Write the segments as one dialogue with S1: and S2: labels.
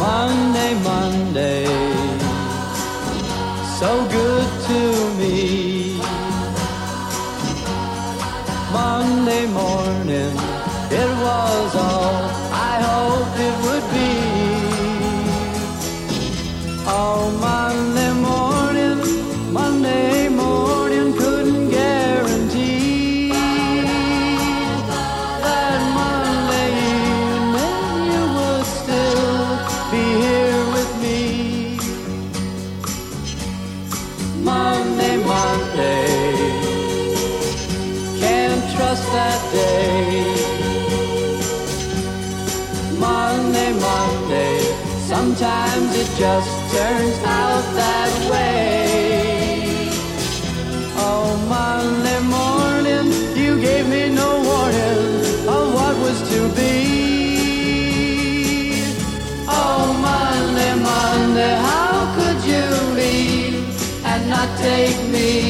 S1: Monday, Monday, so good to me. Monday morning. Can't that day. Monday, Monday, sometimes it just turns out that way. Oh, Monday morning, you gave me no warning of what was to be. Oh, Monday, Monday, how could you leave and not take me?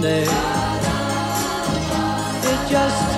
S1: It just